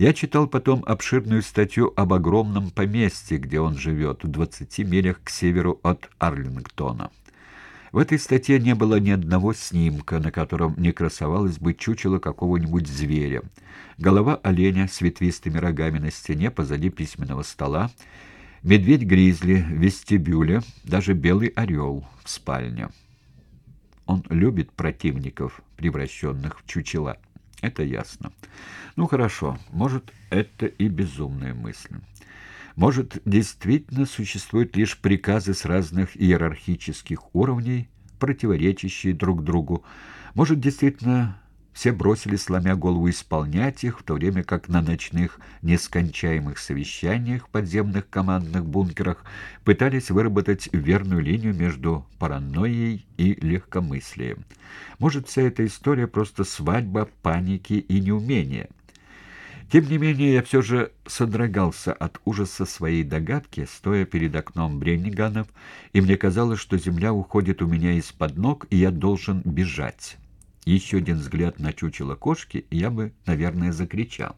Я читал потом обширную статью об огромном поместье, где он живет, в 20 милях к северу от Арлингтона. В этой статье не было ни одного снимка, на котором не красовалось бы чучело какого-нибудь зверя. Голова оленя с ветвистыми рогами на стене позади письменного стола, медведь-гризли в вестибюле, даже белый орел в спальне. Он любит противников, превращенных в чучела. Это ясно. Ну хорошо, может, это и безумная мысль. Может, действительно существуют лишь приказы с разных иерархических уровней, противоречащие друг другу. Может, действительно все бросили, сломя голову, исполнять их, в то время как на ночных нескончаемых совещаниях в подземных командных бункерах пытались выработать верную линию между паранойей и легкомыслием. Может, вся эта история просто свадьба паники и неумения. Тем не менее, я все же содрогался от ужаса своей догадки, стоя перед окном Бренниганов, и мне казалось, что земля уходит у меня из-под ног, и я должен бежать. Еще один взгляд на чучело кошки, и я бы, наверное, закричал.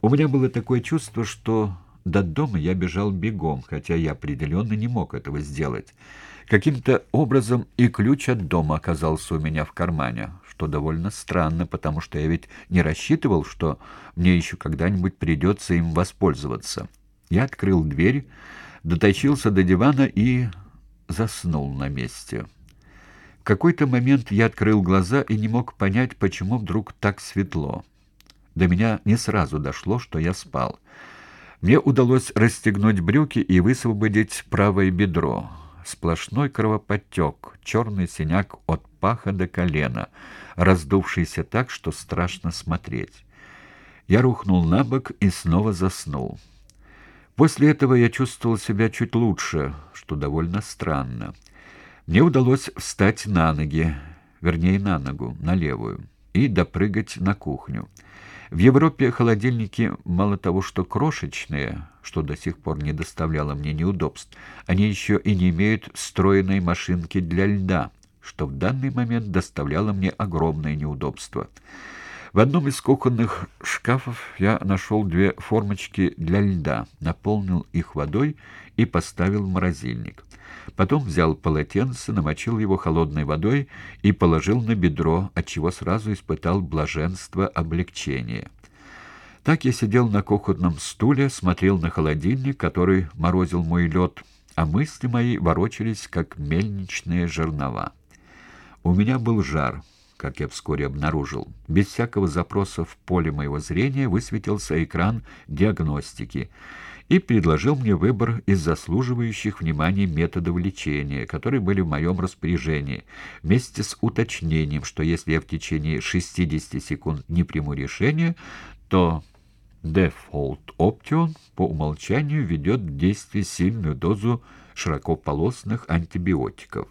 У меня было такое чувство, что до дома я бежал бегом, хотя я определенно не мог этого сделать. Каким-то образом и ключ от дома оказался у меня в кармане, что довольно странно, потому что я ведь не рассчитывал, что мне еще когда-нибудь придется им воспользоваться. Я открыл дверь, дотащился до дивана и заснул на месте. Какой-то момент я открыл глаза и не мог понять, почему вдруг так светло. До меня не сразу дошло, что я спал. Мне удалось расстегнуть брюки и высвободить правое бедро. Сплошной кровоподтек, черный синяк от паха до колена, раздувшийся так, что страшно смотреть. Я рухнул на бок и снова заснул. После этого я чувствовал себя чуть лучше, что довольно странно. Мне удалось встать на ноги, вернее, на ногу, на левую, и допрыгать на кухню. В Европе холодильники мало того, что крошечные, что до сих пор не доставляло мне неудобств, они еще и не имеют встроенной машинки для льда, что в данный момент доставляло мне огромное неудобство. В одном из кухонных шкафов я нашел две формочки для льда, наполнил их водой и поставил в морозильник. Потом взял полотенце, намочил его холодной водой и положил на бедро, отчего сразу испытал блаженство облегчения. Так я сидел на кухонном стуле, смотрел на холодильник, который морозил мой лед, а мысли мои ворочались, как мельничные жернова. У меня был жар, как я вскоре обнаружил. Без всякого запроса в поле моего зрения высветился экран диагностики — и предложил мне выбор из заслуживающих внимания методов лечения, которые были в моем распоряжении, вместе с уточнением, что если я в течение 60 секунд не приму решение, то Default Option по умолчанию ведет в действие сильную дозу широкополосных антибиотиков.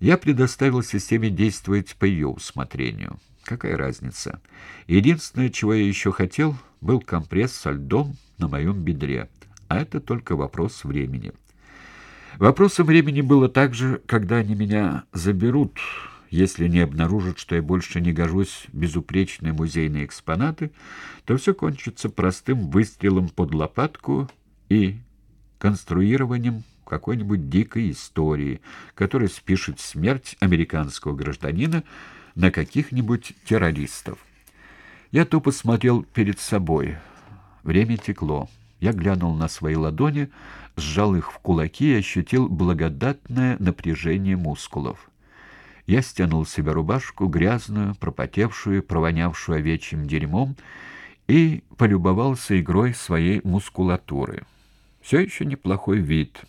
Я предоставил системе действовать по ее усмотрению. Какая разница? Единственное, чего я еще хотел, был компресс со льдом на моем бедре. А это только вопрос времени. Вопросом времени было также, когда они меня заберут, если не обнаружат, что я больше не гожусь безупречные музейные экспонаты, то все кончится простым выстрелом под лопатку и конструированием какой-нибудь дикой истории, которая спишет смерть американского гражданина на каких-нибудь террористов. Я тупо смотрел перед собой — Время текло. Я глянул на свои ладони, сжал их в кулаки и ощутил благодатное напряжение мускулов. Я стянул себе рубашку, грязную, пропотевшую, провонявшую овечьим дерьмом, и полюбовался игрой своей мускулатуры. Все еще неплохой вид.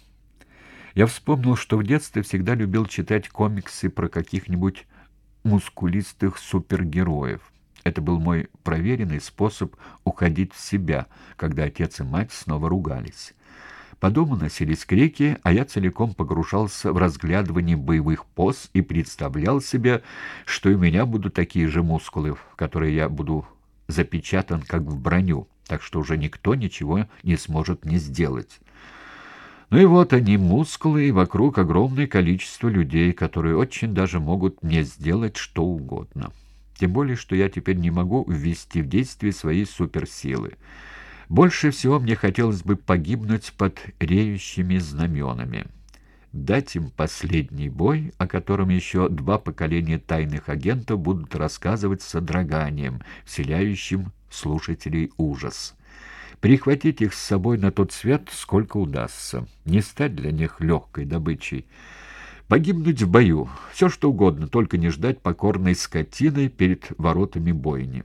Я вспомнил, что в детстве всегда любил читать комиксы про каких-нибудь мускулистых супергероев. Это был мой проверенный способ уходить в себя, когда отец и мать снова ругались. По дому носились крики, а я целиком погружался в разглядывание боевых поз и представлял себе, что у меня будут такие же мускулы, в которые я буду запечатан как в броню, так что уже никто ничего не сможет мне сделать. Ну и вот они, мускулы, и вокруг огромное количество людей, которые очень даже могут мне сделать что угодно. Тем более, что я теперь не могу ввести в действие свои суперсилы. Больше всего мне хотелось бы погибнуть под реющими знаменами. Дать им последний бой, о котором еще два поколения тайных агентов будут рассказывать с содроганием, вселяющим слушателей ужас. Прихватить их с собой на тот свет сколько удастся, не стать для них легкой добычей. Погибнуть в бою, все что угодно, только не ждать покорной скотиной перед воротами бойни.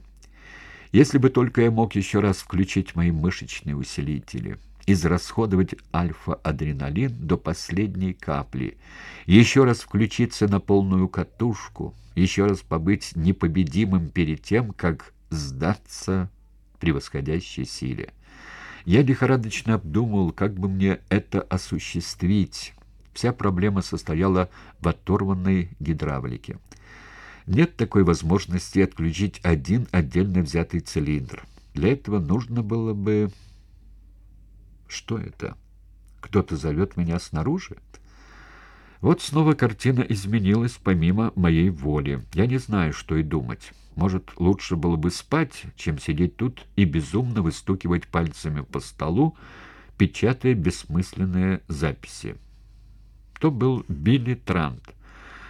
Если бы только я мог еще раз включить мои мышечные усилители, израсходовать альфа-адреналин до последней капли, еще раз включиться на полную катушку, еще раз побыть непобедимым перед тем, как сдаться превосходящей силе. Я лихорадочно обдумывал, как бы мне это осуществить. Вся проблема состояла в оторванной гидравлике. Нет такой возможности отключить один отдельно взятый цилиндр. Для этого нужно было бы... Что это? Кто-то зовет меня снаружи? Вот снова картина изменилась помимо моей воли. Я не знаю, что и думать. Может, лучше было бы спать, чем сидеть тут и безумно выстукивать пальцами по столу, печатая бессмысленные записи. То был Билли Трант.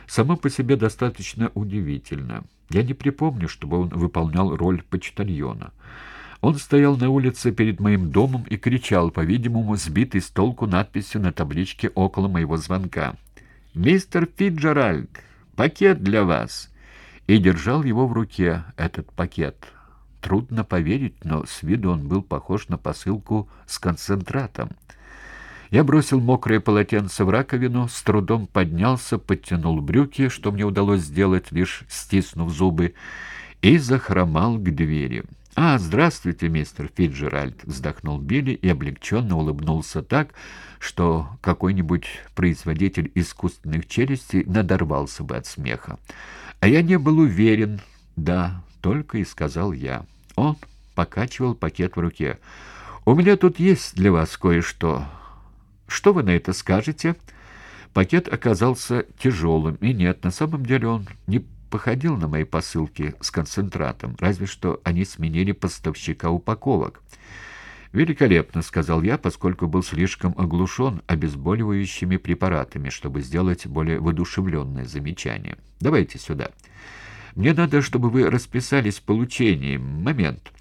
Само по себе достаточно удивительно. Я не припомню, чтобы он выполнял роль почтальона. Он стоял на улице перед моим домом и кричал, по-видимому, сбитый с толку надписью на табличке около моего звонка. «Мистер Фиджеральд, пакет для вас!» И держал его в руке, этот пакет. Трудно поверить, но с виду он был похож на посылку с концентратом. Я бросил мокрое полотенце в раковину, с трудом поднялся, подтянул брюки, что мне удалось сделать, лишь стиснув зубы, и захромал к двери. «А, здравствуйте, мистер Фиджеральд!» — вздохнул Билли и облегченно улыбнулся так, что какой-нибудь производитель искусственных челюстей надорвался бы от смеха. А я не был уверен. «Да», — только и сказал я. Он покачивал пакет в руке. «У меня тут есть для вас кое-что. Что вы на это скажете?» Пакет оказался тяжелым, и нет, на самом деле он не походил на мои посылки с концентратом, разве что они сменили поставщика упаковок. «Великолепно», — сказал я, поскольку был слишком оглушен обезболивающими препаратами, чтобы сделать более воодушевленное замечание. «Давайте сюда. Мне надо, чтобы вы расписались в получении. Момент».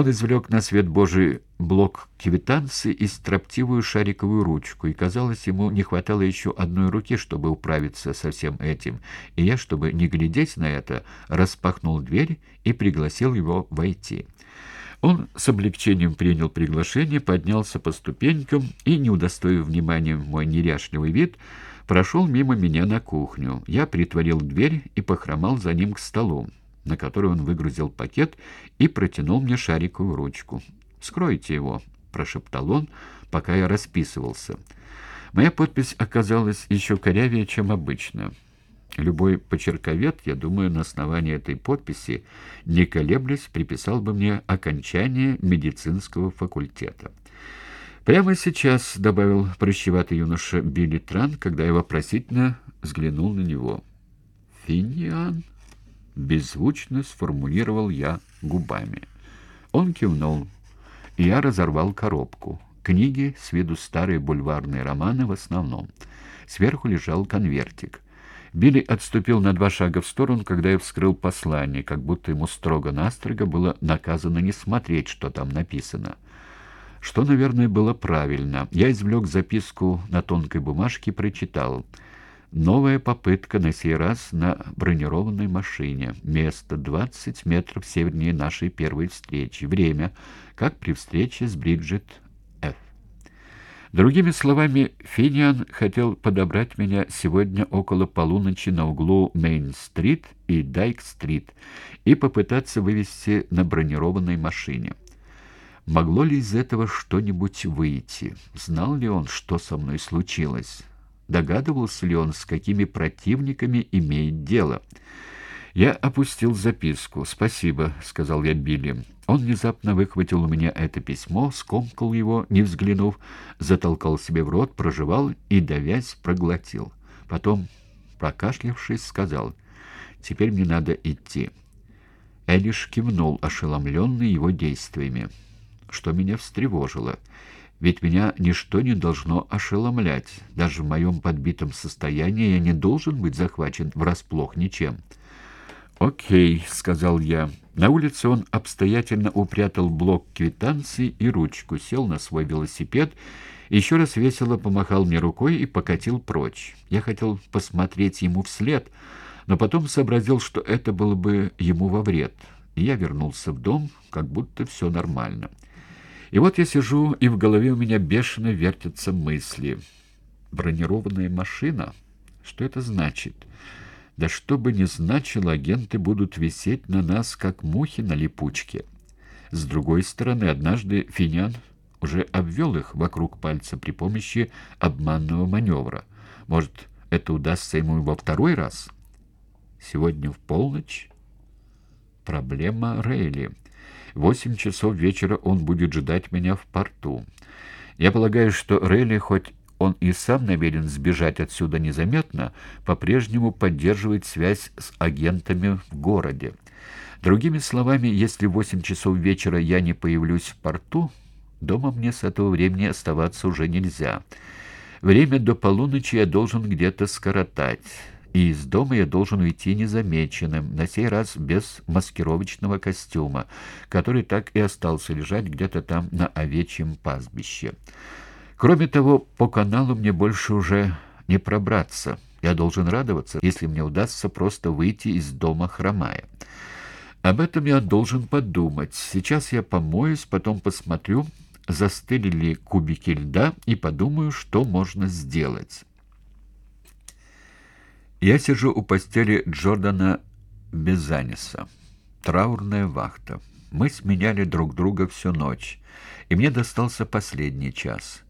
Он извлек на свет Божий блок квитанции и строптивую шариковую ручку, и, казалось, ему не хватало еще одной руки, чтобы управиться со всем этим, и я, чтобы не глядеть на это, распахнул дверь и пригласил его войти. Он с облегчением принял приглашение, поднялся по ступенькам и, не удостоив внимания мой неряшливый вид, прошел мимо меня на кухню. Я притворил дверь и похромал за ним к столу на который он выгрузил пакет и протянул мне шариковую ручку. «Скройте его», — прошептал он, пока я расписывался. Моя подпись оказалась еще корявее, чем обычно. Любой почерковед, я думаю, на основании этой подписи, не колеблясь, приписал бы мне окончание медицинского факультета. «Прямо сейчас», — добавил прыщеватый юноша Билли Тран, когда я вопросительно взглянул на него. «Финиан?» Беззвучно сформулировал я губами. Он кивнул, и я разорвал коробку. Книги, с виду старые бульварные романы в основном. Сверху лежал конвертик. Билли отступил на два шага в сторону, когда я вскрыл послание, как будто ему строго-настрого было наказано не смотреть, что там написано. Что, наверное, было правильно. Я извлек записку на тонкой бумажке и прочитал — Новая попытка на сей раз на бронированной машине. Место 20 метров севернее нашей первой встречи. Время, как при встрече с Бриджит Ф. Другими словами, Финиан хотел подобрать меня сегодня около полуночи на углу Мейн-стрит и Дайк-стрит и попытаться вывести на бронированной машине. Могло ли из этого что-нибудь выйти? Знал ли он, что со мной случилось? Догадывался ли он, с какими противниками имеет дело? Я опустил записку. «Спасибо», — сказал я Билли. Он внезапно выхватил у меня это письмо, скомкал его, не взглянув, затолкал себе в рот, прожевал и, давясь, проглотил. Потом, прокашлявшись, сказал, «Теперь мне надо идти». Элиш кивнул, ошеломленный его действиями, что меня встревожило. Ведь меня ничто не должно ошеломлять. Даже в моем подбитом состоянии я не должен быть захвачен врасплох ничем. «Окей», — сказал я. На улице он обстоятельно упрятал блок квитанций и ручку, сел на свой велосипед, еще раз весело помахал мне рукой и покатил прочь. Я хотел посмотреть ему вслед, но потом сообразил, что это было бы ему во вред, я вернулся в дом, как будто все нормально. И вот я сижу, и в голове у меня бешено вертятся мысли. Бронированная машина? Что это значит? Да что бы ни значило, агенты будут висеть на нас, как мухи на липучке. С другой стороны, однажды Финян уже обвел их вокруг пальца при помощи обманного маневра. Может, это удастся ему во второй раз? Сегодня в полночь? Проблема Рейли. Восемь часов вечера он будет ждать меня в порту. Я полагаю, что Рейли, хоть он и сам намерен сбежать отсюда незаметно, по-прежнему поддерживает связь с агентами в городе. Другими словами, если в восемь часов вечера я не появлюсь в порту, дома мне с этого времени оставаться уже нельзя. Время до полуночи я должен где-то скоротать и из дома я должен уйти незамеченным, на сей раз без маскировочного костюма, который так и остался лежать где-то там на овечьем пастбище. Кроме того, по каналу мне больше уже не пробраться. Я должен радоваться, если мне удастся просто выйти из дома хромая. Об этом я должен подумать. Сейчас я помоюсь, потом посмотрю, застыли ли кубики льда, и подумаю, что можно сделать». Я сижу у постели Джордана Безаниса. Траурная вахта. Мы сменяли друг друга всю ночь, и мне достался последний час.